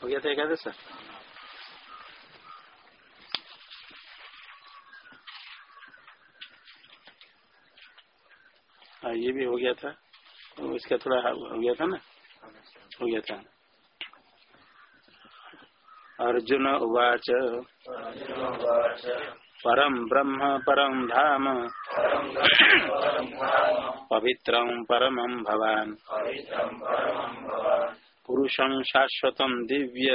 हो गया था एकादश हाँ ये भी हो गया था इसका थोड़ा हो गया था ना हो गया था अर्जुन उवाच परम ब्रह्म परम धाम पवित्रं परमं भवान् पुरुषं शाश्वतं दिव्य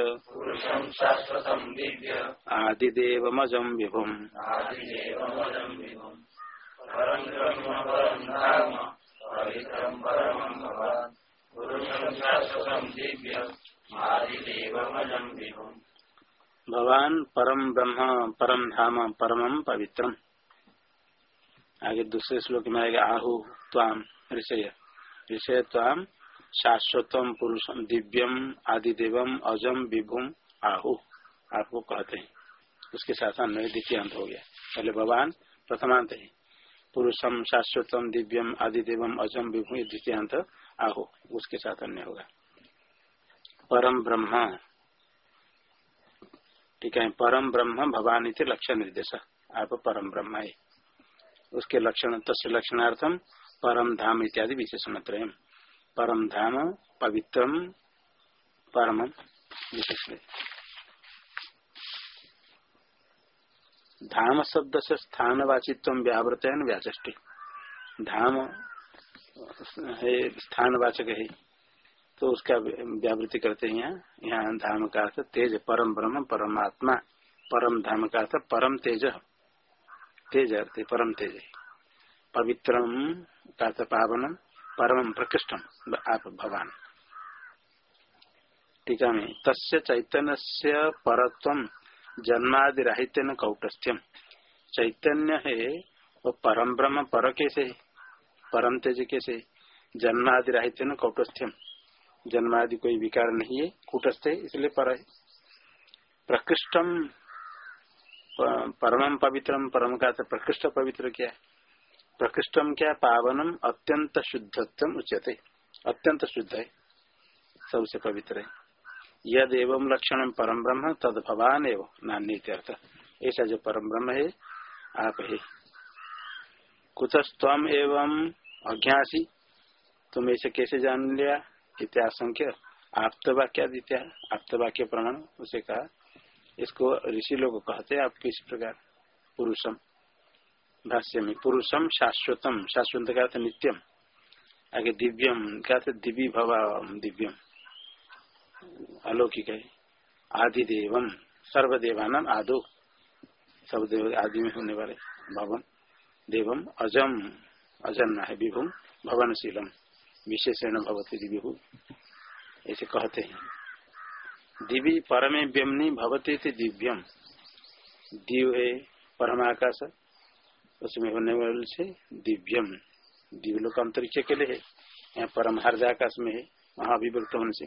आदिदेवमजं विभुम्। भवान। परम ब्रह्म परम धाम परमम पवित्रम। आगे दूसरे श्लोक में आएगा आहु ताम ऋषय। ऋषय ताम शाश्वतम पुरुषम दिव्यम आदिदेवम अजम विभुम आहु। आपको कहते हैं। उसके साथ अन्वय द्वितीय अंत हो गया। पहले भगवान प्रथमांत है। पुरुषम शाश्वतम दिव्यम आदिदेवम अजम विभु द्वितीय अंत आहु। उसके साथ अन्य होगा। परम ब्रह्म। ठीक है, परम ब्रह्म भवानी थे लक्षण निर्देश। आप परम ब्रह्म है। उसके लक्षण तस् लक्षणार्थम परम धाम इत्यादि विशेषण त्रय परम धाम, पवित्रम, परम धाम शब्द से स्थानवाचित्व व्यावृत है व्याचष्टि। धाम, है स्थानवाचक है तो उसका व्यावृत्ति करते हैं यहाँ। यहाँ धाम का अर्थ तेज, परम ब्रह्म, परमात्मा। परम धाम का अर्थ परम तेज। तेज अर्थ परम तेज पवित्रम का पावनम परम प्रकृष्टम आप भगवान टीका में तस्य चैतन्य से परत्व जन्मादि राहित्य कौटस्थ्यम चैतन्य है वो परम ब्रह्म पर कैसे? परम तेज कैसे? जन्मादि राहित्य कौटस्थ्यम जन्मादि कोई विकार नहीं है, कूटस्थ है, इसलिए पर है। प्रकृष्टम परम पवित्रम परम का प्रकृष्ट पवित्र क्या है? प्रकृष्टम क्या पावनम अत्यंत शुद्धत्व उच्यते। अत्यंत शुद्ध है सबसे पवित्र। है यद एवं लक्षण परम ब्रह्म, तद भवान एवं नान्य अर्थ ऐसा जो परम ब्रह्म है, आप है। कुतस्तम एवं अज्ञासी। तुम ऐसे कैसे जान लिया? इत्याशंक्य आप्तवाक्यादित्या आप्तवाक्य प्रमाण उसे कहा। इसको ऋषि लोग कहते आप किस प्रकार? पुरुषम। भाष्य में पुरुषम शाश्वतम शाश्वत का अर्थ नित्यम। आगे दिव्यम क्या दिव्य भवा दिव्यम। अलौकिक। है आदिदेवम सर्वदेवान आदो। सब आदि में होने वाले भवन। देवम अजम अजन्मा है विभुम भवनशीलम। विशेषण भवती दिव्य ऐसे कहते हैं। दिव्य परमे व्यमनी भवती दिव्यम। दिव है परमाकाश उसमें होने वाले से दिव्यम दिव्य लोग अंतरिक्ष के लिए है यहाँ परम हर्जाकाश में है वहाँ अभिवृत होने से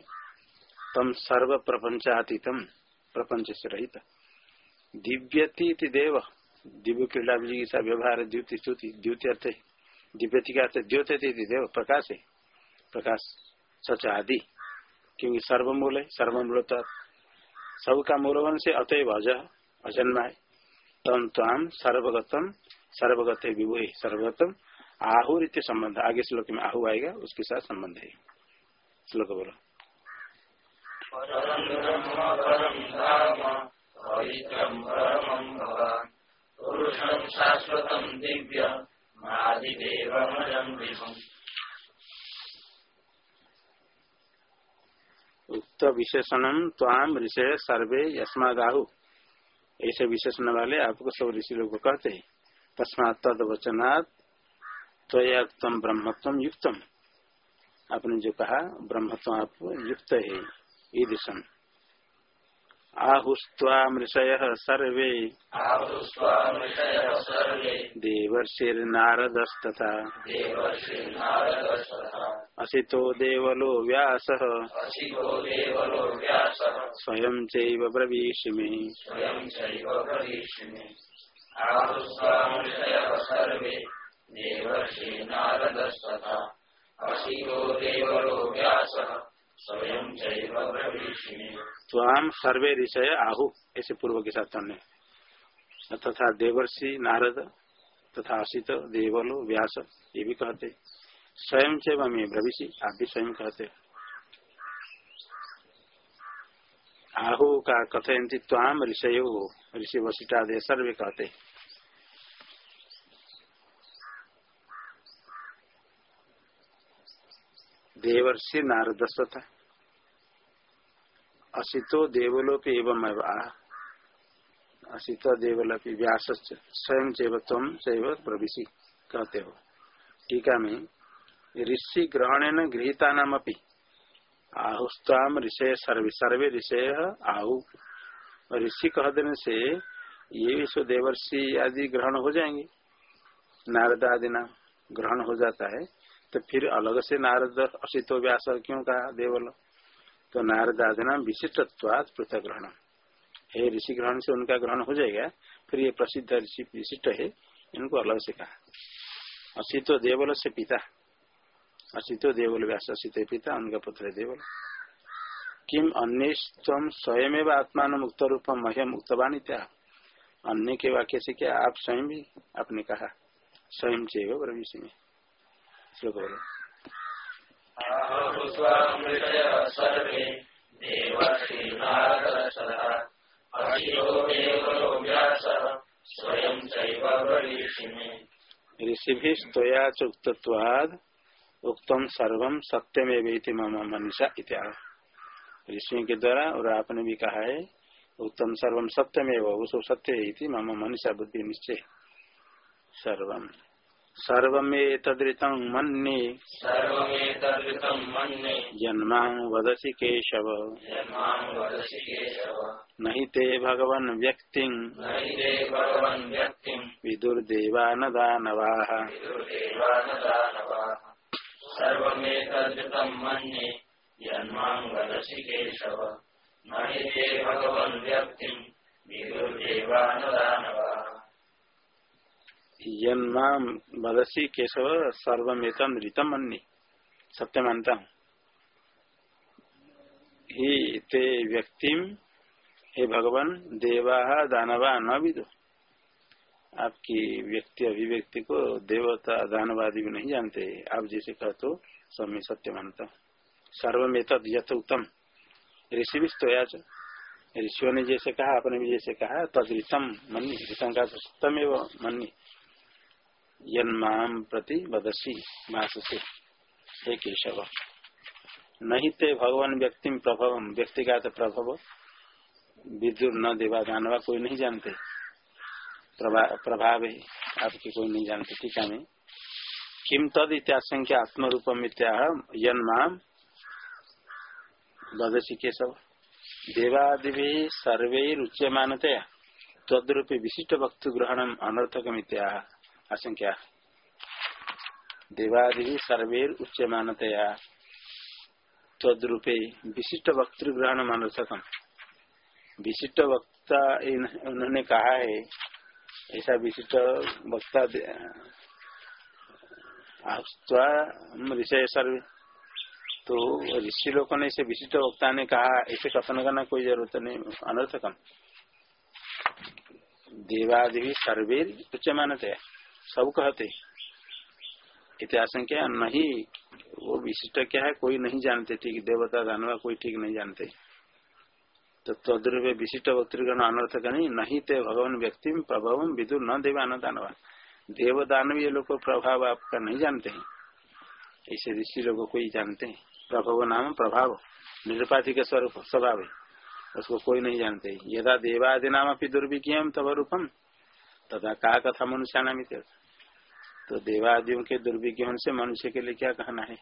तम सर्व प्रपंचातीतम, प्रपंच से रहित। दिव्यति देव, दिव्य क्रीड़ा जी का व्यवहार, द्युति स्तुति, द्युति अर्थ, दिव्यति का अर्थ द्योति देव, प्रकाश। है प्रकाश सच आदि, क्योंकि सर्वमूल है सर्वमूल तो सबका मूलवन से अतएव अज अजन्मा है तम ताम सर्वगतम सर्वगत है विभु सर्वगतम। आहुर संबंध। आगे श्लोक में आहु आएगा उसके साथ संबंध है। श्लोक बोलो। उक्त विशेषण ताम ऋषि सर्वे यस्मादाहु। ऐसे विशेषण वाले आपको सब ऋषि लोग कहते हैं। तस्मात तद वचनात् त्वयक्तम ब्रह्मत्व युक्तम। आपने जो कहा ब्रह्मत्व आप युक्त है ईदृशम आहुस्वामृषय सर्वे। देवर्षिर्नारदस्तथा असितो देवलो व्यास। स्वयं चैव ब्रवीषि मे स्वाम सर्वे ऋषय आहु, ऐसे पूर्व के साथ अन्य तथा देवर्षि नारद तथा असित देवलो व्यास, ये भी कहते। स्वयं से मैं भ्रविषि, आप भी स्वयं कहते। आहु का कथयंती ताम ऋषय, ऋषि वशिष्ठादे सर्वे कहते। देवर्षि नारद था असितो देवलोपी एवं असित देवलोपी व्यास स्वयं तम चैव प्रविशी, कहते हो। टीका में, ऋषि ग्रहण गृहिता नाम अपनी आहुस्ताम ऋषय सर्वे सर्वे ऋषय आहु। ऋषि कह देने से, ये विश्व देवर्षि आदि ग्रहण हो जाएँगे। नारद आदि नाम ग्रहण हो जाता है। तो फिर अलग से नारद असितो व्यास क्यों कहा? देवल तो नारद आदि नाम विशिष्टत्वाद पृथक ग्रहण। है ऋषि ग्रहण से उनका ग्रहण हो जाएगा, फिर ये प्रसिद्ध ऋषि विशिष्ट है, इनको अलग से कहा। असितो देवल से पिता। असितो देवल व्यास, असित पिता, उनका पुत्र है देवल। किम अन्य स्वयं आत्मान मुक्त रूप मह्यम मुक्तवाणी क्या अन्य के वाक्य से क्या? आप स्वयं भी आपने कहा। स्वयं चेव प्रवेश में श्लोक बोलो। ऋषि भी स्तया चुक्तवाद उक्तम सर्वम सत्यमेव मम मनीषा इत्यादि ऋषि के द्वारा और आपने भी कहा है उत्तम सर्वम सत्यमेव उसको सत्य है मम मनीषा बुद्धि निश्चय सर्वम। मन्ये। सर्वमेतदृतं मन्ये। जन्मां वदसि केशव। न हि ते भगवन् व्यक्तिं भगवन् व्यक्तिं। विदुर्देवा न दानवाः विदुर्देवा न दानवाः सर्वमेतदृतं मन्ये। जन्मां वदसि केशव। न हि ते विदुर्देवा न दानवाः यन्मा बदसी केशव सर्वमेतम ऋतम सत्य मानता हूँ। ही ते व्यक्ति हे भगवान, देवा दानवा न भी दो आपकी व्यक्ति अभिव्यक्ति को देवता दानवादी भी नहीं जानते। आप जैसे कहते तो सब में सत्य मानता हूँ। सर्वमेत यथ उत्तम। ऋषि भी स्तोया ऋषियों ने जैसे कहा, आपने भी जैसे कहा, तद ऋतम मन्नी ऋतम का सत्यम एवं मन्नी यम प्रति बदसी मास से हे केशव। नहीं ते भगवान व्यक्ति प्रभव, व्यक्तिगत प्रभव विद्युत न देवा दानवा कोई नहीं जानते। प्रभाव है आपके कोई नहीं जानते टीका में किम तद इत्याशंख्या आत्म रूपम इत्या यन्माम बदसी केशव। देवादि भी सर्वे रुच्यमानतया तद्रूपी विशिष्ट वक्तु ग्रहण अनर्थकम इत्या आशंका देवादि सर्वेर उच्च मानतया तद्रूपे विशिष्ट वक्तृग्रहण मानसकम विशिष्ट वक्ता उन्होंने कहा है, ऐसा विशिष्ट वक्ता ऋषय सर्वे। तो ऋषि लोगों ने इसे विशिष्ट वक्ता ने कहा, ऐसे कथन करना कोई ज़रूरत नहीं, अनर्थकम। देवादि सर्वे उच्च मानते सब कहते इतिहास क्या नहीं, वो विशिष्ट क्या है? कोई नहीं जानते, ठीक देवता दानवा कोई ठीक नहीं जानते। तो तद्रुप विशिष्ट वक्तृगण अनर्थ का नहीं थे भगवान व्यक्ति प्रभाव विदुर न देवान दानवा। देव दानव ये लोग प्रभाव आपका नहीं जानते हैं। ऐसे ऋषि लोग कोई जानते हैं। प्रभाव नाम प्रभाव निरुपाधि के स्वरूप, स्वभाव है। उसको कोई नहीं जानते। यदा देवादि नाम अपनी दुर्भिज्ञम तब रूपम तथा का कथा मनुष्य मनुष्यानामी तो देवादियों के दुर्भिज्ञ होने से मनुष्य के लिए क्या कहना है?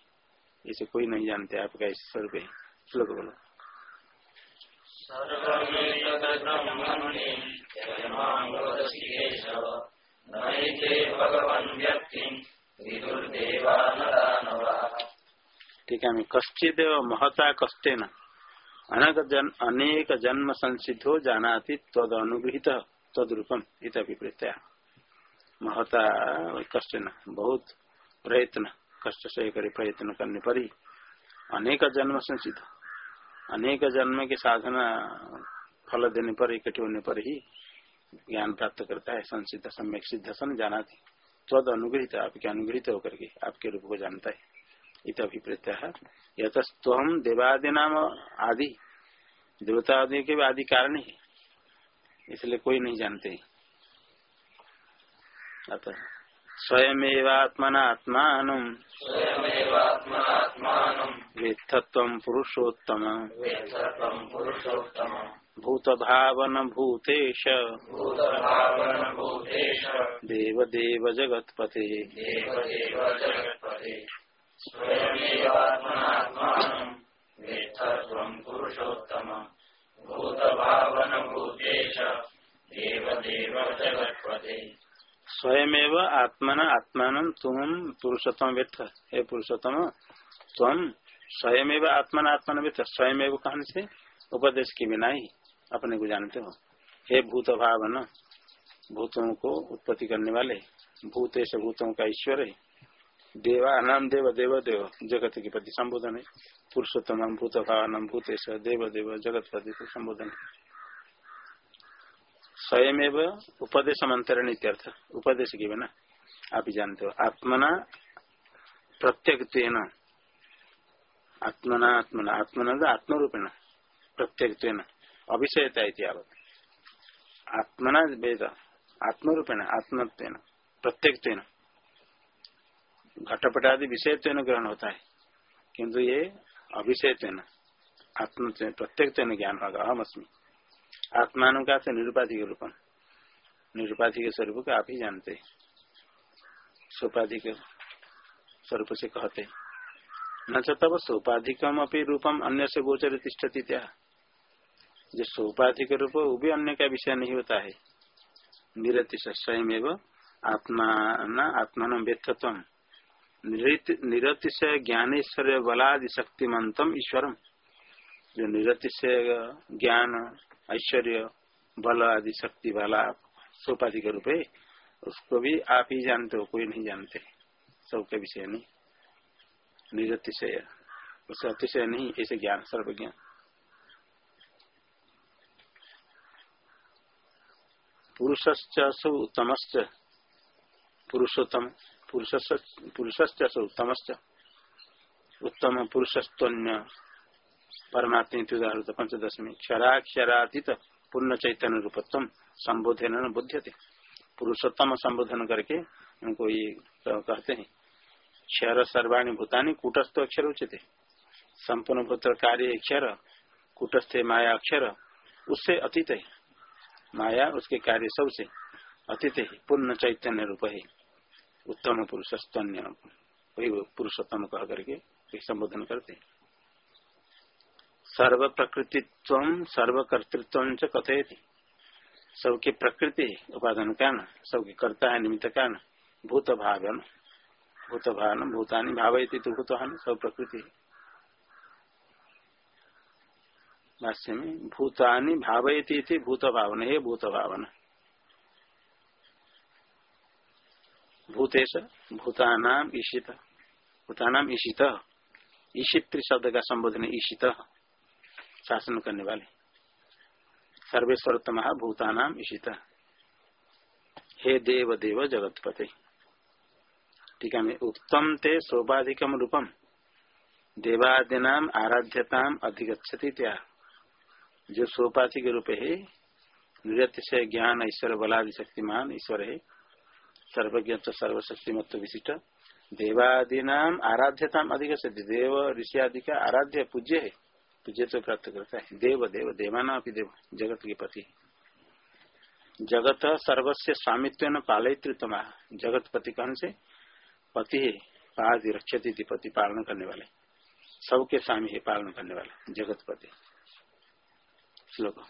इसे कोई नहीं जानते आपका इस स्वरूप है श्लोक बोलो। ठीक है कश्चित महता कष्टे न अनेक जन, अनेक जन्म संसिद्धो जानाति तद अनुगृहित तद रूपम इत प्रत्यय महता कष्ट न, बहुत प्रयत्न, कष्ट से करे प्रयत्न करने पर ही अनेक जन्म संसिद्ध, अनेक जन्म के साधना फल देने पर, इकट्ठे होने पर ही ज्ञान प्राप्त करता है, संसिद्ध, सम्यक सिद्ध सन जाना थी तद अनुग्रहित, आपके अनुग्रहित होकर के आपके रूप को जानता है। इत अभिप्रेत है यतस्तम देवादि नाम आदि देवता आदि के आदि कारण ही। इसलिए कोई नहीं जानते। अतः स्वयमेवात्मना आत्मान वेत्थत्व पुरुषोत्तम भूत भावन भूतेश देव देव जगत्पते पुरुषोत्तम भूत भावन भूतेश देव देव जगत्पते स्वयं आत्मन, आत्मान तुम पुरुषोत्तम व्यर्थ। हे पुरुषोत्तम तुम स्वयं आत्मन आत्मन व्यर्थ। स्वयं कहने से उपदेश के बिना ही अपने को जानते हो। हे भूत भावन, भूतों को उत्पत्ति करने वाले भूत भूतों का ईश्वर है। देवा नाम देव देव देव, जगत के प्रति संबोधन है। पुरुषोत्तम, भूत भावनम भूतेश, देव देव, जगत प्रति संबोधन है। स्वयं उपदेश मंत्रण उपदेश के बिना आप जानते हो आत्मना प्रत्येक आत्मना। आत्मना आत्मना आत्मरूपेण प्रत्येक अभिषयता आत्मना वेद आत्मरूपेण आत्मत्व प्रत्येक घटपट आदि ग्रहण होता है किंतु ये अभिषय आत्म प्रत्येक ज्ञान होगा अहम अस्मी आत्मान का निरुपाधिक रूपम निरुपाधिक स्वरूप को आप ही जानते। सोपाधिक स्वरूप से कहते। न तब सोपाधिकम अपनी रूपम अन्य से गोचर तिष्ठती क्या जो सोपाधिक रूप, वो भी अन्य का विषय नहीं होता है। निरतिश स्वयं एवं आत्मा न आत्मान व्यर्थत्व निरतिशय ज्ञानेश्वर बलादि शक्तिमंतम ईश्वरम। जो निरतिशय ज्ञान, ऐश्वर्य, बल आदि, शक्ति वाला सोपाधि के रूप है उसको भी आप ही जानते हो, कोई नहीं जानते। सबके विषय नहीं। निरतिशय उसे अतिशय नहीं, ऐसे ज्ञान, सर्वज्ञ। पुरुषश्च उत्तमश्च पुरुषोत्तम पुरुषश्च उत्तमश्च उत्तम पुरुषस्तन्य परमात्मा उदाहरण पंचदशमी। क्षराक्षरातीत पूर्ण चैतन्य रूपत्व संबोधन बुद्धते पुरुषोत्तम संबोधन करके उनको ये कहते हैं। क्षर सर्वाणी भूतानी कूटस्थ अक्षर उचित है संपूर्ण भूत कार्य अक्षर, कूटस्थ माया अक्षर, उससे अतीत है। माया उसके कार्य सबसे अतीत है पूर्ण चैतन्य रूप है। उत्तम पुरुष स्तन्य वही पुरुषोत्तम कह करके संबोधन करते हैं। सर्व प्रकृतित्व सर्वकर्तृत्व कथे सबके प्रकृति, उपादान कारण सबके कर्ता है निमित्त कारण भूत भावन भूत भावन भूतानी भावयती तो भूत सब प्रकृति भाष्य में भूतानी भावयती थी भूत भावन है भूत भावन भूतेश, भूतानाम ईशित भूतानाम ईशित। ईशित शब्द का संबोधन ईशित। शासन करने वाले। सर्वेश्वरतम भूतानाम ईशिता हे देव देव जगतपते। टीका में उत्तम ते शोभाधिकम रूपम देवादिनाम आराध्यताम अधिगछति त्या। जो सोपाधिक रूप है नृत्य से ज्ञान, ईश्वर, बलादि शक्तिमान ईश्वर है। सर्वज्ञ सर्वशक्तिमत्व विशिष्ट। देवादीनाम आराध्यताम अधिक देव, ऋषि आदि का आराध्य पूज्य है। पूज्य तो प्राप्त करता है। देव देव, देवाना भी देव, जगत के पति। जगत सर्वस्व स्वामित्व न पालयित्व जगत पति कौन से? पति है, पाद रक्षती पति पालन करने वाले। सबके स्वामी है, पालन करने वाले, जगत पति। श्लोक।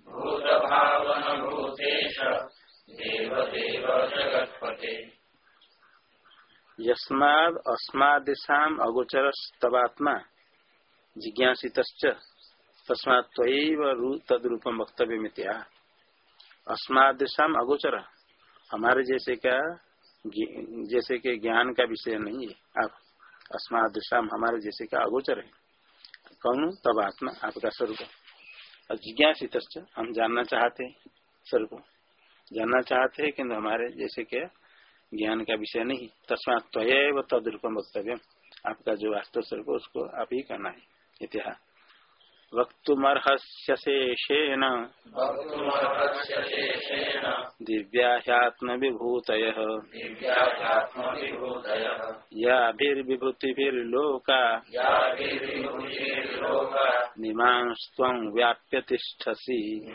भूत भावन भूतेश देव देव जगतपते। यस्माद अस्मादिशाम अगोचर स्तवात्मा जिज्ञासित तस्मात् तदरूपम वक्तव्य मित्या अस्मादिशाम अगोचर। हमारे जैसे का जैसे के ज्ञान का विषय नहीं है। आप अस्मादृशाम हमारे जैसे का अगोचर है। कौन? तब आत्मा, आपका स्वरूप। और जिज्ञासित हम जानना चाहते स्वरूप। जानना चाहते हैं किन्तु हमारे जैसे क्या ज्ञान का विषय नहीं तस्मात त्वय तदरूपम वक्तव्य आपका जो वास्तव स्वरूप उसको आप ही करना है इतिहास वक्तुमर्हस्यशेषेण दिव्याह्यात्म विभूत याभिर्विभूतिभिर्लोका। निमांस्व व्याप्य तिष्ठसि।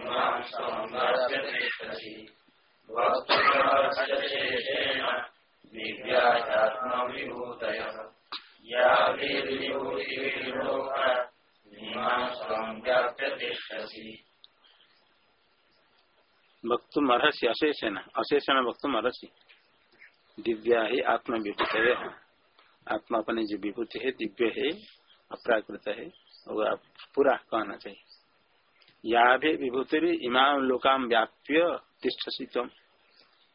वक्तुम अर्सी अशेषण अशेषण वक्तुम अर्सी दिव्या ही आत्म विभूत है आत्मा अपने जो विभूति है दिव्य है अपराकृत है वो आप पूरा कहना चाहिए। या भी विभूति इमाम लोकाम व्याप्य तिष्ठसी तुम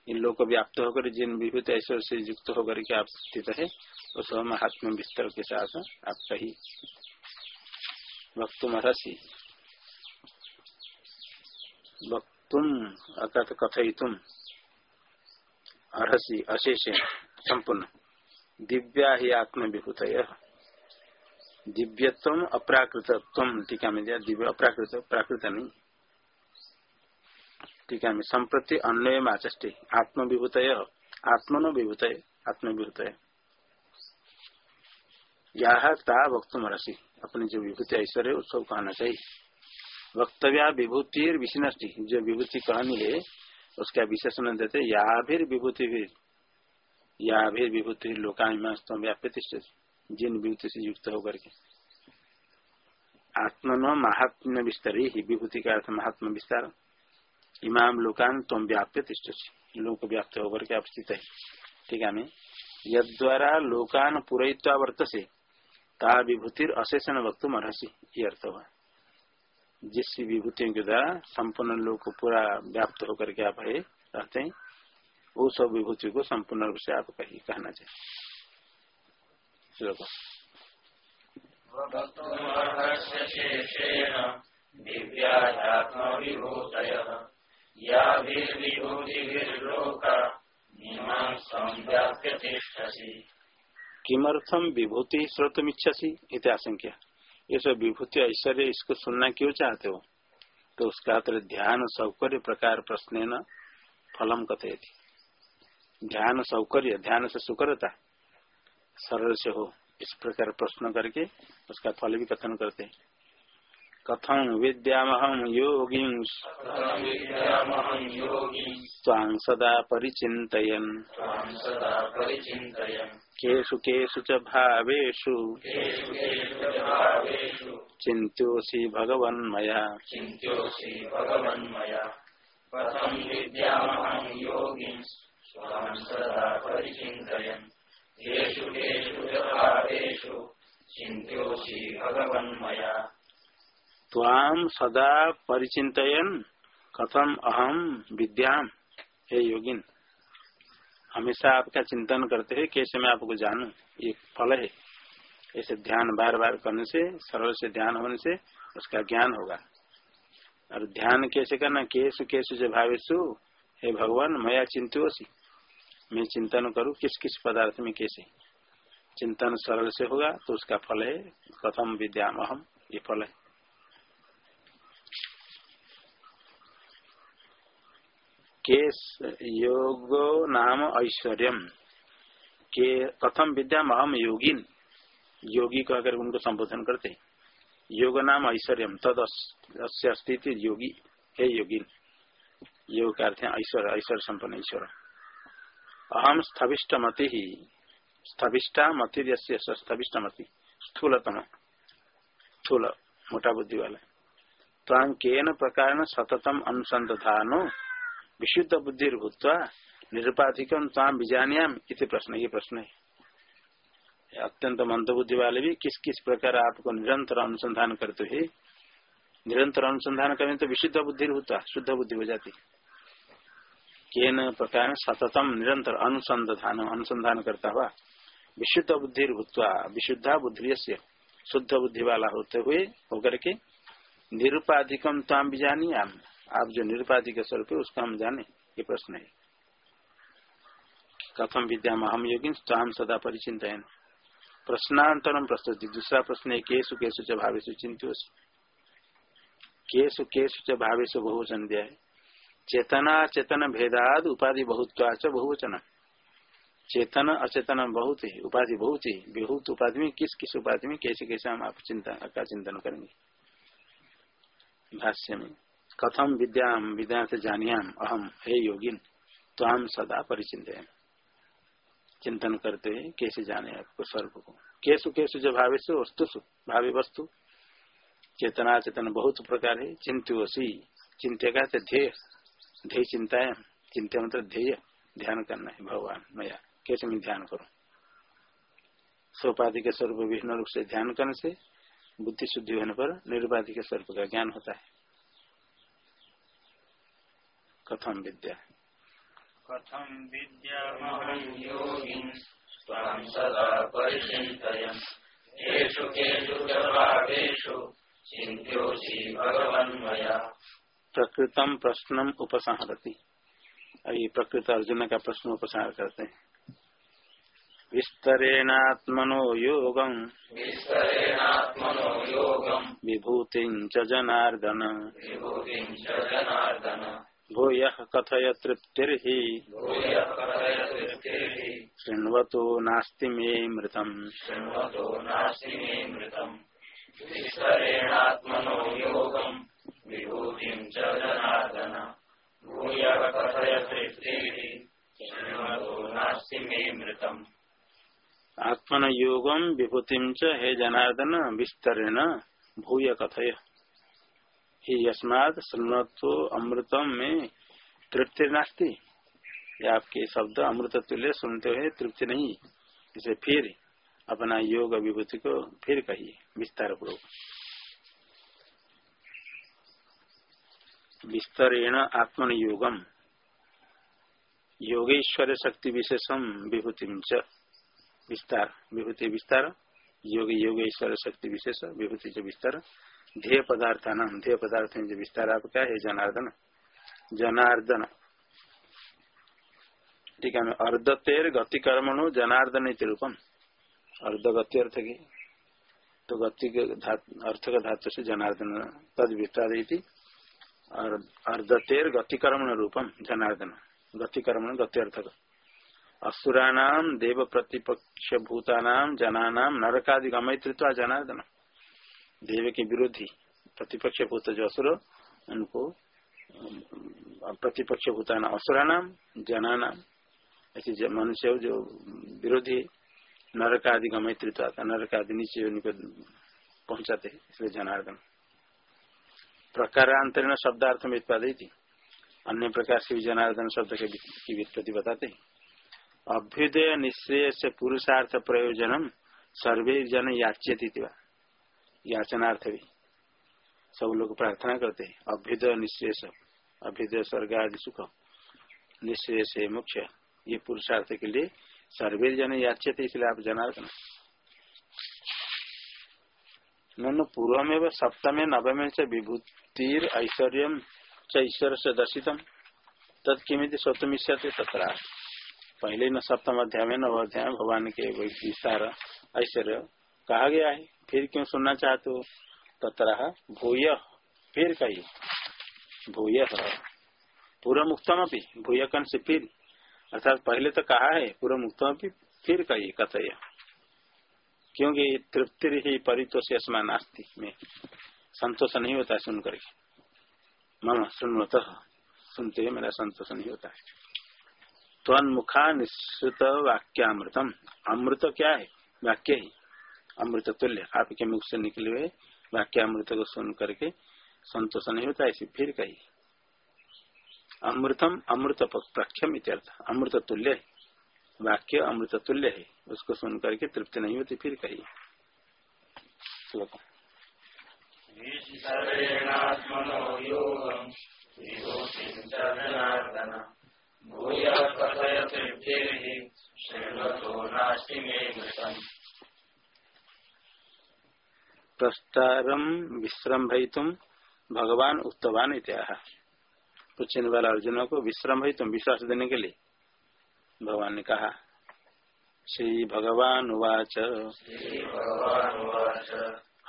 इन लोग को व्याप्त होकर, जिन विभूत ऐश्वर्य से युक्त होकर के आप स्थित है, उस महात्म विस्तर के साथ आप कही वक्तुम अर्सी वक्तुम अर्थात कथयितुम अर्सी अशेष संपूर्ण। दिव्या ही आत्म विभूत दिव्यत्व अप्राकृतत्व टीका में दिया दिव्य अप्राकृत, प्राकृत नहीं। टीका में संप्रति अन्वय आचष्टे। आत्म विभूत आत्मनो विभूत आत्म विभूत यह ता वक्तुम रसी अपनी जो विभूति ऐश्वर्य उसको कहना चाहिए। वक्तव्य विभूति विष्णष्टि जो विभूति कहनी है, उसका विशेषण देते या भी विभूति भी या भी विभूति व्याप्य जिन विभूति से युक्त होकर के। आत्मनो महात्म विस्तार ही विभूति का अर्थ महात्म विस्तार इमाम लोकान तुम व्याप्य तिष्ट लोक व्याप्त होकर के आप स्थित है। ठीक है यद्वारा लोकान पुरयित्वा वर्त से ता विभूति अशेषण वक्त महर्षि ये अर्थ हुआ। जिस विभूतियों के द्वारा संपूर्ण लोक पूरा व्याप्त होकर के आप है, रहते हैं, वो सब विभूति को संपूर्ण रूप से आप कही कहना चाहिए किमर्थम विभूति श्रोतम इच्छसी इत आशंका ये सब विभूति ऐश्वर्य इसको सुनना क्यों चाहते हो? तो उसका तो ध्यान सौकर्य प्रकार प्रश्न न फलम कथे ध्यान सौकर्य, ध्यान से सुकरता? सरल से हो। इस प्रकार प्रश्न करके उसका फल भी कथन करते कथम विद्यामहम योगी सदा परिचितयन केषु केषु च भावेषु भगवन्मया। परिचिन्तयन् केषु भगवन्मया। त्वां सदा परिचिन्तयन् कथम अहम विद्याम? हे योगिन, हमेशा आपका चिंतन करते हैं कैसे मैं आपको जानू? ये फल है। ऐसे ध्यान बार बार करने से, सरल से ध्यान होने से उसका ज्ञान होगा। और ध्यान कैसे करना? केसु केसु जो भावेशु? हे भगवान मैं चिंतोसी मैं चिंतन करूँ किस किस पदार्थ में कैसे? चिंतन सरल से होगा तो उसका फल है कथम विद्याम अहम ये फल है। केस योगो नाम ऐश्वर्य के कथम विद्या अहम योगिन? योगी को अगर उनको संबोधन करते। योग नाम ऐश्वर्य तद अस्तित्व योगी। हे योगिन। योग का अर्थ ऐश्वर्य ऐश्वर्य संपन्न ईश्वर। अहम स्थविष्ट मति ही स्थविष्टा मति स्थविष्ट मति स्थूलतम। स्थूल, मोटा बुद्धि वाला। तो केन प्रकार सततम अनुसंधानो विशुद्ध बुद्धि निरुपाधिकम ताम बीजानियाम इति प्रश्न, ये प्रश्न है। अत्यंत मंद बुद्धि वाले भी किस किस प्रकार आपको निरंतर अनुसंधान करते है। निरंतर अनुसंधान करें तो विशुद्ध बुद्धि शुद्ध बुद्धि हो जाती। केन प्रकार सततम निरंतर अनुसंधान अनुसंधान करता हुआ विशुद्ध बुद्धि विशुद्धा बुद्धि शुद्ध बुद्धि वाला होते हुए होकर के निरुपाधिकम ताम भी जानी आम आप जो निरुपाधिक स्वरूप है, उसका हम जाने, ये प्रश्न है। कथम विद्या हम योगी ताम सदा परिचित प्रश्नांतरम प्रस्तुति। दूसरा प्रश्न है, केसु केसु च भावेशु चिंत्यो केसु केसु च बहुवचन दिया है। चेतना चेतन भेदाद उपाधि बहुत बहुवचन। चेतन अचेतन बहुत ही, उपाधि बहुत ही। बहुत उपाधि में किस किस उपाधि में, कैसे कैसे हम आप चिंता का चिंतन करेंगे। भाष्य में कथम विद्या विद्या से जानियाम अहम हे योगिन तो हम सदा परिचित चिंतन करते हैं, कैसे जाने आपको सर्व को? केसु केसु जो भावे से, वस्तु भावी वस्तु। चेतना चेतन बहुत प्रकार है चिंतुसी चिंत्य का ध्येय। ध्येय चिंता चिंता मतलब ध्येय। ध्यान करना है, भगवान, मैया। कैसे मैं ध्यान करूँ? सोपाधि के स्वरूप विभिन्न रूप से ध्यान करने से, बुद्धि शुद्धि होने पर निर्वाधि के स्वरूप का ज्ञान होता है। कथम विद्या? कथम विद्या सदा परिचिन्तयन्। येषु केषु भावेषु चिन्त्योऽसि भगवन्मया प्रकृतम प्रश्नम उपसंहरति। ये प्रकृत अर्जुन का प्रश्न उपसार करते हैं। विस्तरेणात्मनो योगम। विस्तरेणात्मनो योगम। विभूति जनार्दन। विभूति जनार्दन। भूय कथय तृप्तिर्हि शृण्वतो नास्ति मे मृतम्। शृण्वतो नास्ति मे मृतम्। विस्तरेणात्मनो योगम्। विभूतिं च भूय कथय तृप्तिर्हि शृण्वतो नास्ति आत्मन योगम विभूति हे जनार्दन विस्तरेण भूय कथय ही यस्मात सुनतो अमृतम में तृप्ति नास्ती। ये आपके शब्द अमृत तुल्य सुनते हुए तृप्ति नहीं। इसे फिर अपना योग विभूति को फिर कहिए, विस्तार पूर्वक। विस्तरेण आत्मन योगम योगेश्वर शक्ति विशेषम विभूति विस्तार विभूति विस्तार। योग योगेश्वर शक्ति विशेष, विभूति विस्तार। ध्येय पदार्थ नाम ध्येय पदार्थ जो विस्तार आप क्या है, जनार्दन। जनार्दन। ठीक है अर्धतेर गति कर्मणु जनार्दन रूपम। अर्ध गति अर्थ की। तो गति के अर्थ का धातु से जनार्दन, तद विस्तार अर्धतेर गति कर्मण रूपम, जनार्दन। गति कर्मण गति अर्थ का। असुराणाम देव प्रतिपक्ष भूतानाम जनानाम नरकादि गमयतृत्व जनार्दन देव के विरोधी प्रतिपक्ष भूत जो असुर, उनको प्रतिपक्ष भूताना जना जनानाम ऐसे मनुष्य जो विरोधी नरक आदि का गमयतृत्व आता नरक आदि नीचे उनको पहुंचाते इसलिए जनार्दन। प्रकारांतरण शब्दार्थ में उत्पादित अन्य प्रकार से भी जनार्दन शब्द की वित्पत्ति बताते अभ्युदय निश्चय से पुरुषार्थ प्रयोजनम सर्वे जन याच्यति याचनार्थ। भी सब लोग प्रार्थना करते हैं। अभ्युदय, निश्चय से अभ्युदय, स्वर्ग आदि सुख। निश्चय से मुख्य ये पुरुषार्थ के लिए सर्वे जन याच्यते, इसलिए आप जनार्दन। न पूर्व में सप्तमे, नवमे से विभूतिर ऐश्वर्य ईश्वर से दर्शितम। तत्किमित स्वतमिष्यते तथा पहले न सप्तम अध्याय में नव अध्याय भगवान के विस्तार ऐश्वर्य कहा गया है। फिर क्यों सुनना चाहते हो? तथा भूय, फिर कही भूय। पूर्व मुक्तम अपनी भूय कन से फिर। अर्थात पहले तो कहा है पूर्व मुक्तम अपनी फिर कही कथय। क्योंकि तृप्ति ही परितोष नास्ती में। संतोष नहीं होता सुन करके। मम सुनवत। सुनते मेरा संतोष नहीं होता है। त्वन्मुखा निश्चित वाक्यामृतम अमृत क्या है? वाक्य ही। अमृत तुल्य आपके मुख से निकले हुए वाक्य अमृत को सुन करके संतोष नहीं होता, ऐसी फिर कही अमृतम अमृत प्रख्यम इत्यर्थ। अमृत तुल्य वाक्य अमृत तुल्य है। उसको सुन करके तृप्ति नहीं होती, फिर कही भूयः कथय तृप्तिर्हि शृण्वतो नास्ति मे मृतम् प्रस्तारम विश्रम्भयितुम भगवान उक्तवान इत्याह। पूछने वाला अर्जुन को विश्रम्भयितुम विश्वास देने के लिए। भगवान ने कहा श्री भगवान उवाच।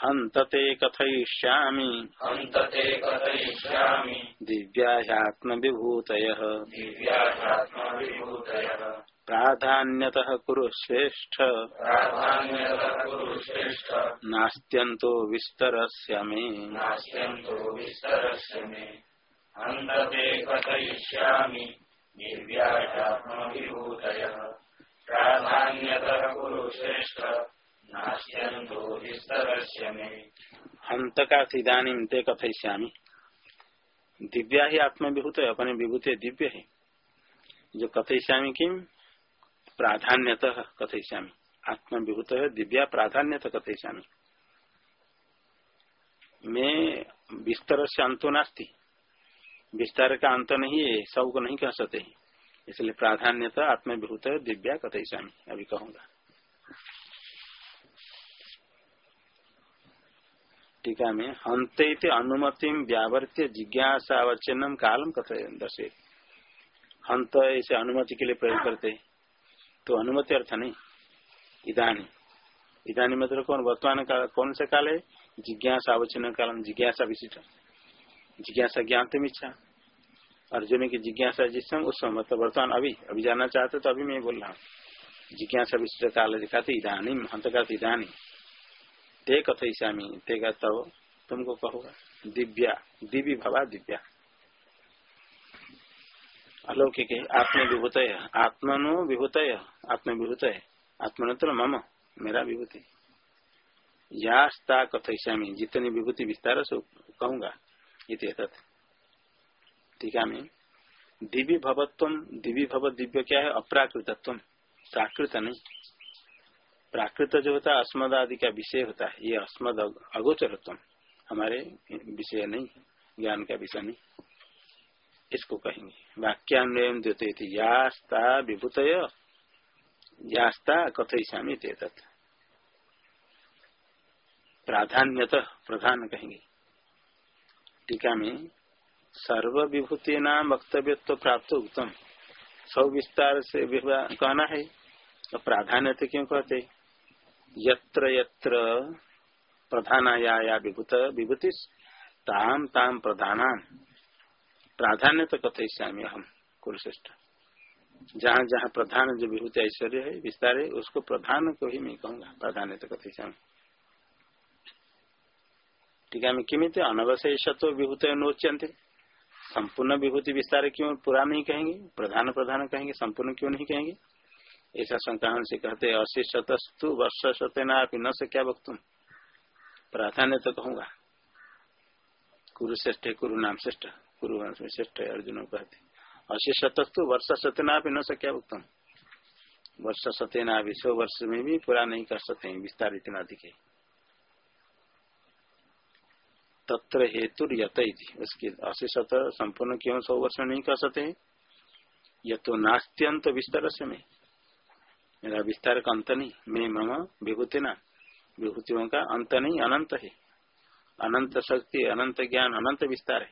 हन्तते कथयिष्यामि। हन्त ते कथयिष्यामि। दिव्याह्यात्मविभूतयः दिव्याध्यात्मविभूतयः। प्राधान्यतः कुरु श्रेष्ठ। प्राधान्यतः कुरु श्रेष्ठ। नास्त्यन्तो विस्तरस्य मे। नास्त्यन्तो विस्तरस्य मे। हन्त कथयिष्यामि दिव्याध्यात्मविभूतयः प्राधान्यतः कुरु श्रेष्ठ नास्त्यन्तो विस्तरस्य मे। हंत का इधानीम ते कथयिष्यामि। दिव्या ही आत्मविभूत है अपने विभूति दिव्य है। जो कथयिष्यामि किम? प्राधान्यतः कथयिष्यामि। आत्मविभूत है दिव्या प्राधान्यत कथयिष्यामि। मैं विस्तार से अंतो नास्ती। विस्तार का अंत नहीं है सबको नहीं कह सकते। इसलिए प्राधान्यता आत्मविभूत है दिव्या कथयिष्यामि, अभी कहूँगा। टीका में हंत अनुमति व्यावर्त्य जिज्ञासावचनम कालम कथ दर्शे हंत ऐसे अनुमति के लिए प्रयोग करते तो अनुमति अर्थ नहीं। इधानी इधानी मतलब कौन? वर्तमान काल, कौन सा काल है? जिज्ञासा, अवचन कालम, जिज्ञासा विशिष्ट। जिज्ञासा ज्ञान इच्छा। अर्जुन की जिज्ञासा जिस समय उस समय मतलब वर्तमान अभी अभी जाना चाहते तो अभी मैं बोल रहा हूँ। जिज्ञासा विशिष्ट काल दिखाते इधानी हंत का इधानी ते कथयिष्यामी, ते कहता तुमको कहोगा दिव्या, दिव्य भवा दिव्या। अलौकिक है आत्मविभूत आत्मनो विभूत आत्मविभूत आत्मन तो मम, मेरा विभूति। या यास्ता कथयिष्यामी, जितनी विभूति विस्तार से कहूँगा ठीक है दिव्य भवत्व दिव्य भव दिव्य क्या है? अप्राकृतत्व। प्राकृत नहीं। प्राकृत जो होता है, अस्मद आदि का विषय होता है, ये अस्मद अगोचरत्व। हमारे विषय नहीं ज्ञान का विषय नहीं। इसको कहेंगे। वाक्यान्वय देते यास्ता विभूत यास्ता कथयिष्यामी तत्। प्राधान्यत प्रधान कहेंगे। टीका में सर्व विभूति नाम वक्तव्य तो प्राप्त उत्तम सब विस्तार से कहना है तो प्राधान्य क्यों कहते? यत्र यत्र प्रधानाया विभूत विभूति ताम ताम प्रधानान। प्राधान्य तो कथयिष्यामी हम कुरुश्रेष्ठ। जहाँ जहाँ प्रधान जो विभूति ऐश्वर्य है, विस्तार है, उसको प्रधान को ही मैं कहूँगा, प्राधान्य तो कथयिष्यामी। ठीक है किमित अनवशेष तो विभूत नोच्यंते संपूर्ण विभूति विस्तार क्यों पूरा नहीं कहेंगे? प्रधान प्रधान कहेंगे, संपूर्ण क्यों नहीं कहेंगे? ऐसा शंका से कहते अशी शतस्तु वर्ष शतेना न से क्या वक्तुम? प्राधान्य तो कहूँगा। कुरुश्रेष्ठ कुरु नाम श्रेष्ठ। कुरु वंश में श्रेष्ठ अर्जुन कहते अशी शतक तो वर्ष सत्यना भी न से क्या वक्तुम वर्ष सतेना भी सौ वर्ष में भी पूरा नहीं कर सकते विस्तार इतना अधिक है तत्र हेतु यत उसके अशी शत संपूर्ण क्यों सौ वर्ष में नहीं कर सकते यह तो नास्त्यंत विस्तार से में। मेरा विस्तार का अंत नहीं। मैं मम विभूति ना। विभूतियों का अंत नहीं, अनंत है। अनंत शक्ति, अनंत ज्ञान, अनंत विस्तार है।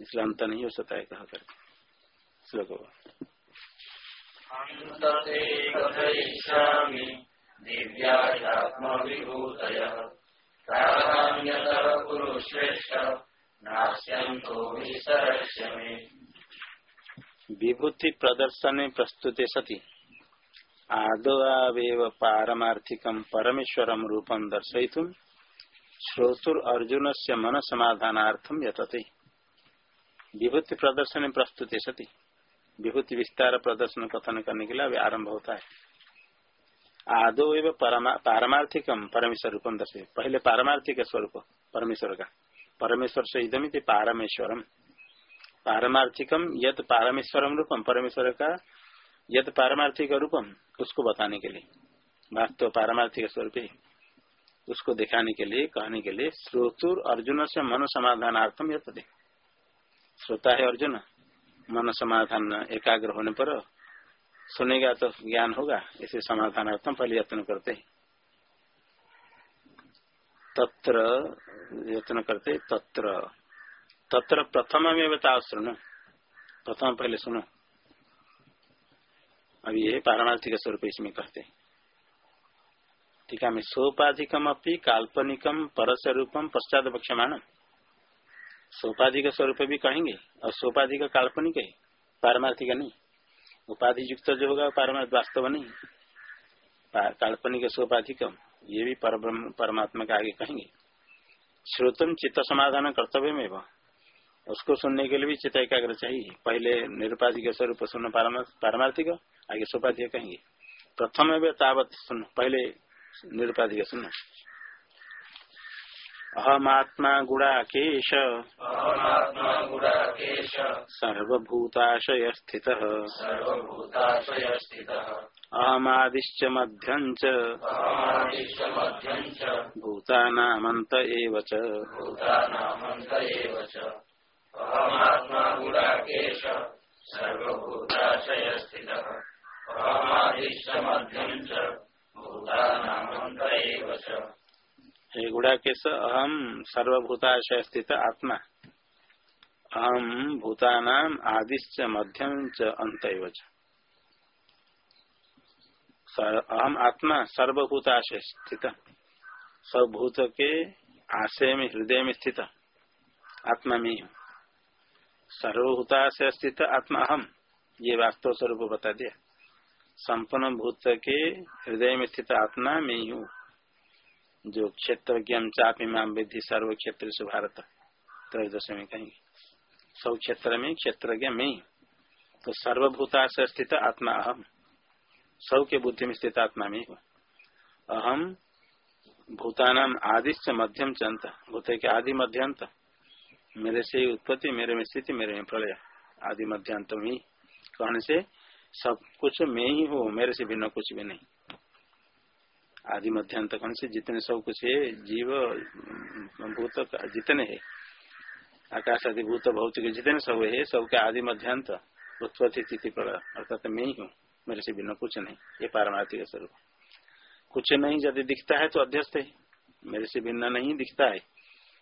इसलिए अंत नहीं हो सकता है कहा कर। श्लोक विभूति प्रदर्शन प्रस्तुते सती। आदव पारमार्थिकम परमेश्वरम रूपम दर्शयितुम श्रोतुर अर्जुन से मन समाधानार्थम यतते। विभूति प्रदर्शन प्रस्तुत सती। विभूति विस्तार प्रदर्शन कथन करने के लिए अभी आरंभ होता है। आदो एवं पारमार्थिकम परमेश्वर रूपम दर्शे। पहले पारमार्थिक स्वरूप, परमेश्वर का। परमेश्वर से इदमित पारमेश्वरम। पारमार्थिकम यद पारमेश्वरम रूपम परमेश्वर का यद पारमार्थिक रूपम उसको बताने के लिए। वास्तव पारमार्थिक स्वरूप उसको दिखाने के लिए, कहने के लिए श्रोतुर अर्जुन से मन समाधानार्थम यद श्रोता है अर्जुन, मन समाधान एकाग्र होने पर सुनेगा तो ज्ञान होगा, इसे समाधान अर्थम पहले यत्न करते तत्र यत्न करते तत्र। तत्र प्रथम में बताओ सुनो। प्रथम पहले सुनो। अब ये पारमार्थिक स्वरूप इसमें कहते ठीक है सोपाधिकम अपनी काल्पनिकम परस रूपम पश्चात बक्षमाण सोपाधिक स्वरूप भी कहेंगे और सोपाधिक काल्पनिक है, पारमार्थिक नहीं। उपाधि युक्त जो होगा, पारमार्थ वास्तव नहीं। काल्पनिक सोपाधिकम ये भी परमात्मा के आगे कहेंगे। श्रोतम चित्त समाधान कर्तव्य में उसको सुनने के लिए भी चित्त एकाग्र चाहिए। पहले निरुपाधिक स्वरूप सुन पारमार्थिक, आगे सोपाधिक कहेंगे। प्रथम तावत सुन, पहले निरुपाधिक सुन। अहमात्मा गुड़ाकेश। सर्वभूताशय स्थित अहमादिश्च मध्यं च। भूतानामन्त एव च। भूतानामन्त च। हे गुड़ाकेश अहम सर्वभूताशय स्थित आत्मा। अहम भूतानाम आदिश्च मध्यम च अंत अहम आत्मा सर्वभूताशय स्थित सर्वभूत के आशय में हृदय में स्थित। आत्मा में हूँ सर्वभूताशय स्थित आत्मा अहम ये वास्तव स्वरूप बता दिया। संपन्न भूत के हृदय में स्थित आत्मा में हूँ। जो क्षेत्र चाप इमाम विधि सर्व क्षेत्र से भारत त्रयोदश में कहेंगे। सब क्षेत्र में क्षेत्र में। तो सर्वभूता से स्थित आत्मा अहम। सब के बुद्धि में स्थित आत्मा में अहम भूतानाम आदि से मध्यम चंत भूत के आदि मध्यंत। मेरे से उत्पत्ति, मेरे में स्थिति, मेरे में प्रलय। आदि मध्यांत में कहने से सब कुछ मैं ही हूँ, मेरे से भिन्न कुछ भी नहीं। आदि मध्यांत कौन से जितने सब कुछ है, जीव भूत, जितने है, आकाश आदि भूत, भौतिक जितने सब है, सबके आदि मध्यांत उत्पत्ति स्थिति पर, अर्थात मैं ही हूँ, मेरे से बिना कुछ नहीं, ये पारमार्थिक स्वरूप। कुछ नहीं यदि दिखता है तो अध्यस्त है, मेरे से भिन्न नहीं दिखता है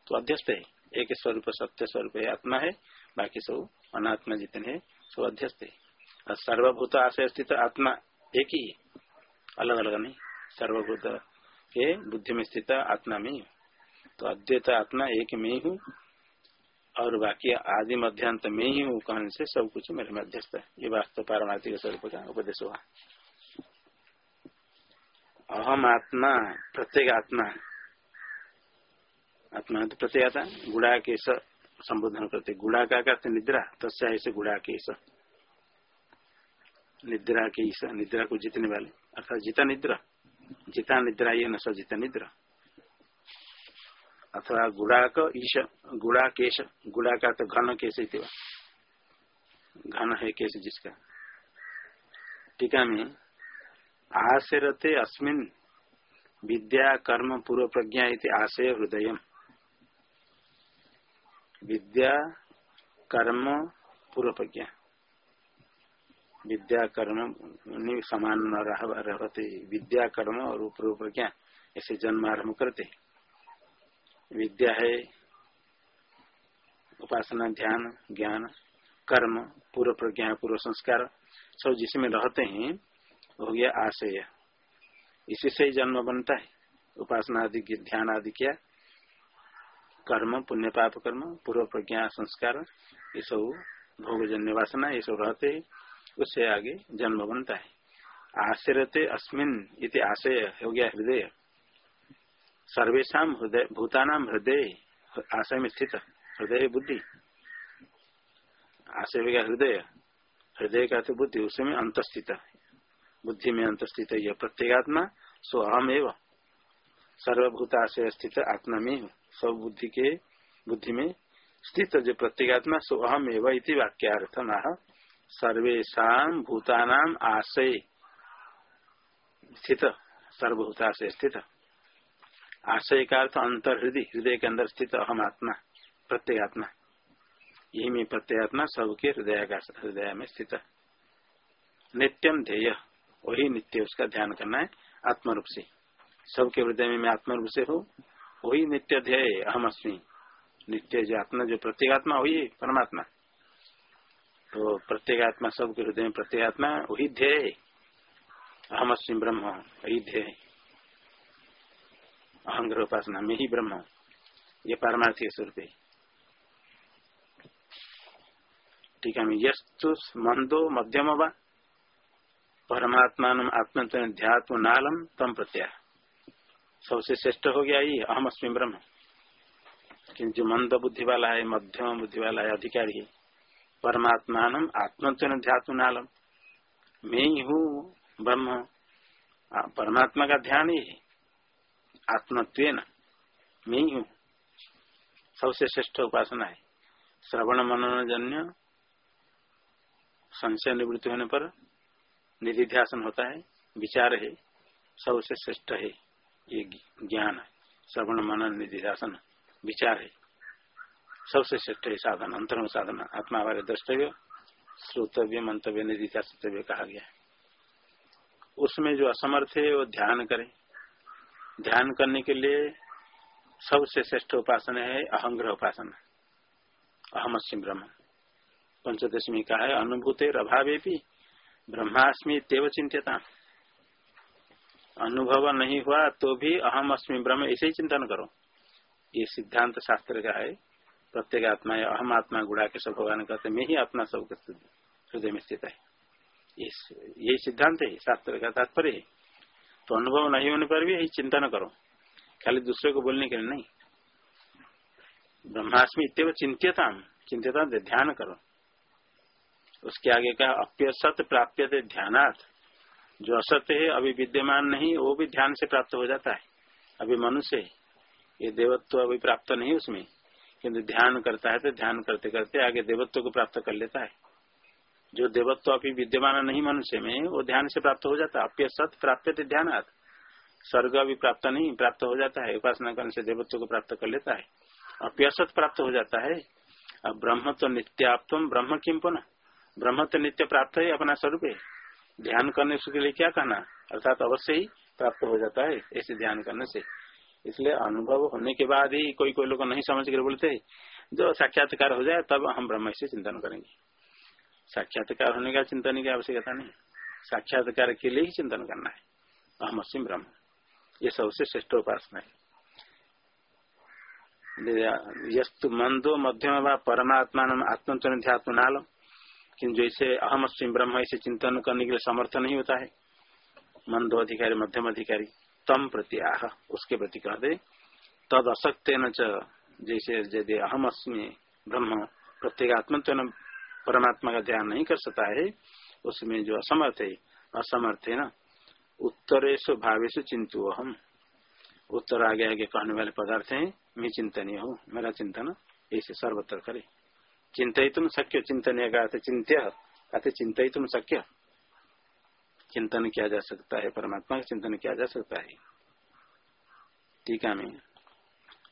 तो अध्यस्त है। एक स्वरूप सत्य स्वरूप है, आत्मा है, बाकी सब अनात्मा जितने सब अध्यस्त है। और सर्वभूत आशय स्थित आत्मा एक ही अलग अलग नहीं। सर्वभूत के बुद्धि में स्थित आत्मा में। तो अद्वैत आत्मा एक में ही हूँ, और बाकी आदि मध्यांत में ही हूँ कहने से सब कुछ मेरे में है। ये वास्तव पारमार्थिक स्वरूप का उपदेश हुआ। अहम आत्मा, प्रत्येक आत्मा। आत्मा तो प्रत्येक आता गुड़ा के संबोधन करते। गुड़ा का करते निद्रा। तस्या ऐसे गुड़ा के निद्रा के निद्रा को जीतने वाले। अर्थात जीता निद्रा। जिता निद्रा ये न सजिता निद्रा। अथवा गुड़ाक ईश, गुड़ा केश, गुड़ा का तो घन केश घन है केश जिसका। टीका में, आशरते अस्मिन विद्या कर्म पूर्व प्रज्ञा आशय हृदय विद्या कर्म पूर्व प्रज्ञा। विद्या कर्म समान न रहते विद्या कर्म और पूर्व प्रज्ञा ऐसे जन्म आरंभ करते विद्या है उपासना, ध्यान, ज्ञान, कर्म, पूर्व प्रज्ञा, पूर्व संस्कार, सब जिसमें रहते हैं हो गया आशय। इसी से ही जन्म बनता है। उपासना आदि ध्यान आदि किया। कर्म, पुण्य पाप कर्म, पूर्व प्रज्ञा, संस्कार, ये सब भोगजन्य वासना, ये सब रहते हैं। उससे आगे जन्म बनता है। आश्रयते अस्मिन इति आशय, हो गया हृदय। सर्वेशा हृदय भूतानाम हृदय, आशय में स्थित हृदय बुद्धि। आशय हो गया हृदय। हृदय का तो बुद्धि उसमें अंतस्थित बुद्धि में अंतस्थित यह प्रत्येगात्मा, सो अहम एवं। सर्वभूत आशय स्थित आत्मा में, सब बुद्धि के, बुद्धि में स्थित जो प्रत्येगात्मा, सो अहम एवं इति वाक्यार्थ आह सर्वेशा भूतानाम आशय स्थित। सर्वभूताशय स्थित। आशय का अर्थ अंतर हृदय। हृदय के अंदर स्थित अहम आत्मा प्रत्येक आत्मा। यही में प्रत्यात्मा सबके हृदय का हृदय में स्थित। नित्यम ध्येय। वही नित्य उसका ध्यान करना है आत्म रूप से। सबके हृदय में मैं आत्म रूप से हूँ, वही नित्य ध्येय अहम अस्मी नित्य जो आत्मा, जो प्रत्येगात्मा, वही परमात्मा। तो प्रत्येगात्मा सबके हृदय में प्रत्येगात्मा, वही ध्येय अहम अस्मी ब्रह्म, वही ध्येय अहंग्रह उपासना में ही ब्रह्म ये पारमार्थिक स्वरूप है। ठीक है यस्तु मंदो मध्यम व परमात्मा आत्म ध्यात्म नालम तम प्रत्या सबसे श्रेष्ठ हो गया ये अहम अस्मी ब्रह्म। किंतु मंद बुद्धि वाला है मध्यम बुद्धि वाला है, अधिकारी है। परमात्मा आत्मत्व ध्यात्म नालम मैं ही हूँ ब्रह्म परमात्मा का ध्यान ही है आत्मत्व मैं ही हूँ सबसे श्रेष्ठ उपासना है। श्रवण मनोजन्य संशय निवृत्ति होने पर निधि निधिध्यासन होता है, विचार है, सबसे श्रेष्ठ है, ये ज्ञान श्रवण मनन निधिध्यासन, विचार है। सबसे श्रेष्ठ है साधन, अंतरंग साधन, आत्मा वाले द्रष्टव्य, श्रोतव्य, मंतव्य निधिध्यासव्य कहा गया उसमें जो असमर्थ है, वो ध्यान करे। ध्यान करने के लिए सबसे श्रेष्ठ उपासना है अहंग्रह उपासना। अहमस्म ब्रह्म। पंचदशमी का है, अनुभूत अभावे भी ब्रह्मास्मि तेव चिंत्यता अनुभव नहीं हुआ तो भी अहम अस्मि ब्रह्म ऐसे ही चिंतन करो। ये सिद्धांत शास्त्र का है प्रत्येक आत्मा है अहम आत्मा गुड़ा के सब भगवान कहते मैं ही आत्मा सब हृदय में स्थित है। यही सिद्धांत है, शास्त्र का तात्पर्य है। तो अनुभव नहीं होने पर भी यही चिंता न करो। खाली दूसरे को बोलने के लिए नहीं। ब्रह्मास्मि इतव चिंत्यता चिंत्यता ध्यान करो। उसके आगे का अप्यसत प्राप्य थे ध्यानार्थ जो असत्य है, अभी विद्यमान नहीं, वो भी ध्यान से प्राप्त हो जाता है। अभी मनुष्य ये देवत्व अभी प्राप्त नहीं उसमें। किंतु ध्यान करता है तो ध्यान करते करते आगे देवत्व को प्राप्त कर लेता है। जो देवत्व अभी विद्यमान नहीं मनुष्य में, वो ध्यान से प्राप्त हो जाता है। अप्यसत प्राप्य थे ध्यानार्थ स्वर्ग अभी प्राप्त नहीं, प्राप्त हो जाता है। उपासना करने से देवत्व को प्राप्त कर लेता है। अप्यसत प्राप्त हो जाता है। अब ब्रह्म तो नित्य नित्याप्तम, ब्रह्म किम पुनः? ब्रह्म तो नित्य प्राप्त है अपना स्वरूप। है ध्यान करने के लिए क्या कहना अर्थात अवश्य ही प्राप्त हो जाता है, ऐसे ध्यान करने से। इसलिए अनुभव होने के बाद ही कोई कोई लोग नहीं समझ कर बोलते, जो साक्षात्कार हो जाए, तब हम ब्रह्म से चिंतन करेंगे। साक्षात्कार होने का चिंतन की आवश्यकता नहीं। साक्षात्कार के लिए ही चिंतन करना है। अहम असीम ब्रह्म। ये सबसे श्रेष्ठ उपासना है। यस्तु मंदो मध्यम व परमात्मा आत्मचन ध्यात्म नालम किन्तु जैसे अहम अस्म ब्रह्म ऐसे चिंतन करने के लिए समर्थ नहीं होता है। मंदो अधिकारी, मध्यम अधिकारी। तम प्रति आह उसके प्रति कह दे, तद असक्त न जैसे यदि अहम अस्मी, ब्रह्म प्रत्येगात्म तो परमात्मा का ध्यान नहीं कर सकता है, उसमें जो असमर्थ है असमर्थ है ना? उत्तरेश भावेश चिंतु अहम। उत्तर आगे आगे कहने वाले पदार्थ है, मैं चिंतनीय हूँ, मेरा चिंतन ऐसे सर्वत्र करे। चिंतित शक्य, चिंतनीय का चिंत्य कहते चिंतित शक्य। चिंतन किया जा सकता है, परमात्मा का चिंतन किया जा सकता है। टीका में।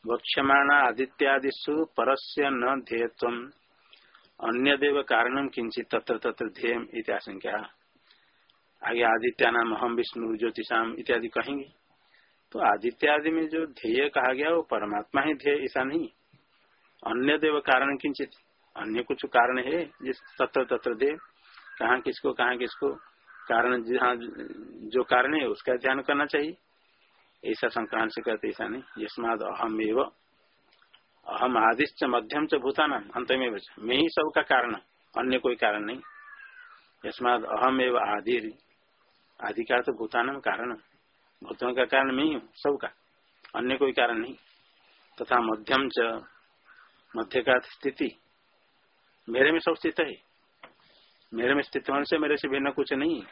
वक्षमाण आदित्यादिशु परस्य न ध्येयत्व अन्य देव कारणम किंचित तत्र तत्र ध्येय इत्याशंका आगे आदित्य नाम हम विष्णु ज्योतिषाम इत्यादि कहेंगे। तो आदित्यादि में जो ध्येय कहा गया, वो परमात्मा ही ध्येय, ऐसा नहीं। अन्य देव कारण किंचित अन्य कुछ कारण है, जिस तत्र तत्र दे कहा किसको कहा किसको। कारण जहाँ जो कारण है, उसका ध्यान करना चाहिए। ऐसा संक्रांत से कहते ऐसा नहीं। यस्माद अहम एव अहम आदिश्च मध्यम च भूताना अंत में मैं ही सबका कारण, अन्य कोई कारण नहीं। यस्माद अहम एव आदि आदि का तो भूतान कारण। भूतों का कारण मैं ही हूँ, सबका। अन्य कोई कारण नहीं। तथा मध्यम च मध्य का स्थिति। मेरे में सब स्थित है। मेरे में स्थित से मेरे से भिन्न कुछ नहीं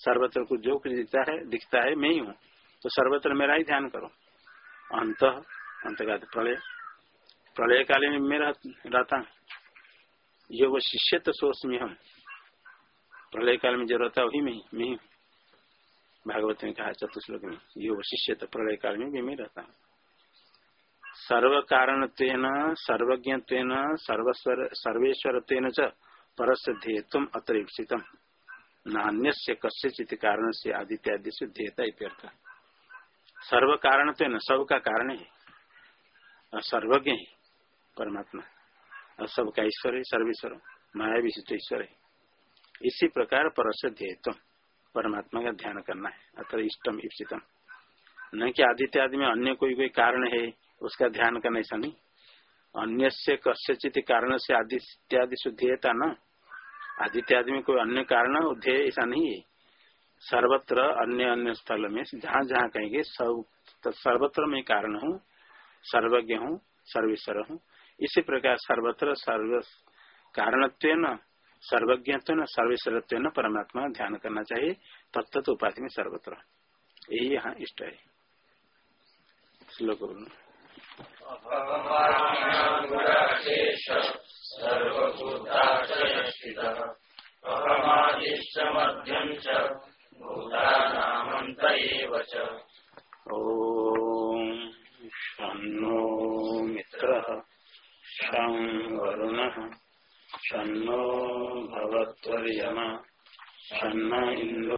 सर्वत्र कुछ जो कुछ दिखता है दिखता है, मैं ही हूँ। तो सर्वत्र मेरा ही ध्यान करो। अंत अंत का प्रलय। प्रलय काल में मैं रहता ये वो शिष्य तो सोच में हम प्रलय काल में जो रहता वही में मैं हूँ भागवत में कहा चतुश्लोक में योग शिष्य तो प्रलय काल में भी मैं रहता हूँ। सर्व कारण सर्वज्ञ सर्वेश्वर च। परस्य ध्येयत्व अत्र ईप्सित नान्य कस्यचित कारण से आदित्यादि से ध्येयता इत्यर्थ। सर्व कारण तो न सब का कारण है। सर्वज्ञ है, परमात्मा। और सबका ईश्वर है सर्वेश्वर। माया विशिष्ट ईश्वर। है इसी प्रकार परस्य ध्येयत्व परमात्मा का ध्यान करना है, अतः इष्टम ईप्सितम न कि आदित्य आदि में अन्य कोई कोई कारण है, उसका ध्यान करना ऐसा नहीं। अन्य से कस्यचित कारण से आदित्यादि शुद्धता न। आदित्य आदि में कोई अन्य कारण ध्येय ऐसा नहीं है। सर्वत्र अन्य अन्य स्थल में, जहाँ जहाँ कहेंगे सब तो सर्वत्र में कारण हूँ, सर्वज्ञ हूँ, सर्वेश्वर हूँ। इसी प्रकार सर्वत्र सर्व कारणत्व न, सर्वज्ञत्व न, सर्वेश्वरत्व न परमात्मा ध्यान करना चाहिए। तत्त उपाधि में सर्वत्र। यही यहाँ इष्ट है। श्लोक अहमादिष्टमध्यम च भूतानामन्त एव च शन्नो मित्रः शं वरुणः शन्नो भवत्वर्यमा शन्न इन्द्रो